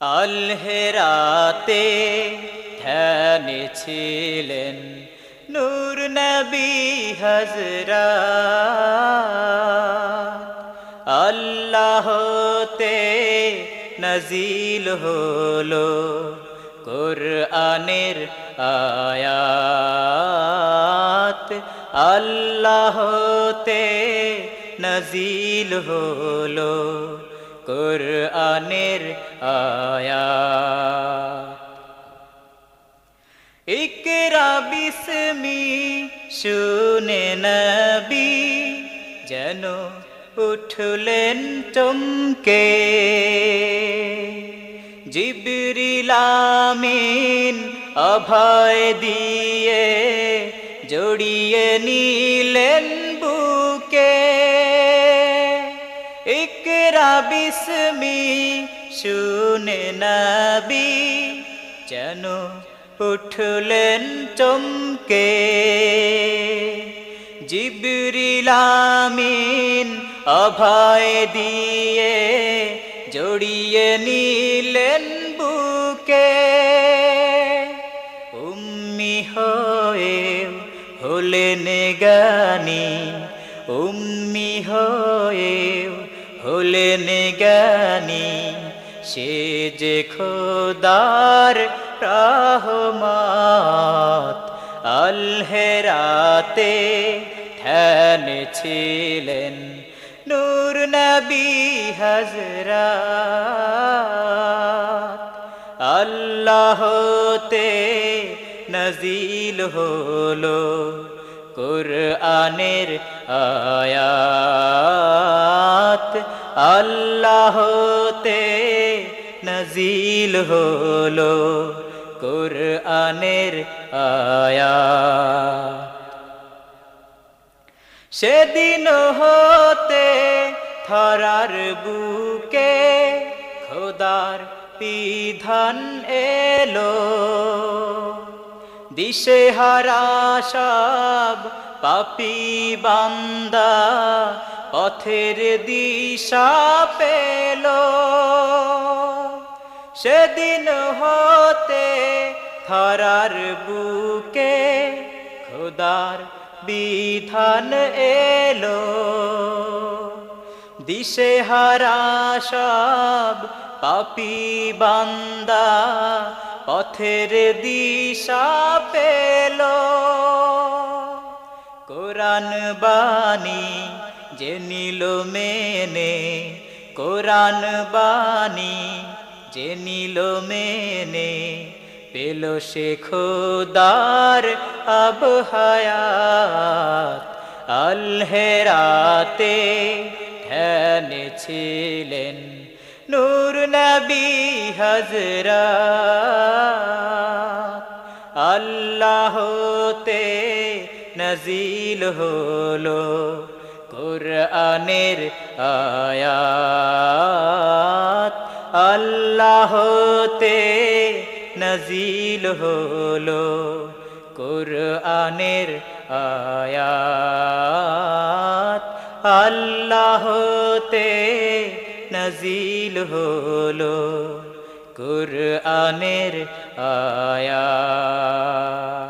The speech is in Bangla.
আলহেরাতে ধ্যানে ছিলেন নূর নবী হজরা আল্লাহতে নজিল হলো কোরআনের আয়াত। আল্লাহতে নজিল হলো কোরআনের আয়াত। ইকরা বিসমি, শুনে নবী যেন উঠলেন চমকে। জিবরিলামিন অভয় দিয়ে জড়িয়ে নিলেন বুকে। ইকরা বিসমি, শুনে নবী যেন উঠলেন চমকে। জিবরিলামিন অভয় দিয়ে জড়িয়ে নিলেন বুকে। উম্মি হয়ে হলেন গানি, উম্মি হয়ে হলেন জ্ঞানী সে যে খোদার রহমত, আলহেরাতে ধ্যান ছিলেন নূর নবী হজরা আল্লাহতে নজিল হলো কোরআনের আয়াত। আল্লাহতে নজিল হলো কোরআনের আয়াত। সেদিন হতে থরার বুকে খোদার বিধান এলো। দিশে হারা সব পাপি বান্দা পথের দিশা পেল। সেদিন হতে থরার বুকে খোদার বিধান এলো। দিশে হারা সব পাপি বান্দা পথের দিশা পেল। কোরআন বাণী যে নিল মেনে, কোরআন বাণী যে নিল মেনে, পেল সে খোদার আবহায়াত আলহেরাতে ধ্যান ছিলেন নূর নবী হজরা আল্লাহতে নজিল হলো কোরআনের আয়াত। আল্লাহতে নজিল হলো কোরআনের আয়াত। আল্লাহতে নজিল হলো কোরআনের আয়াত।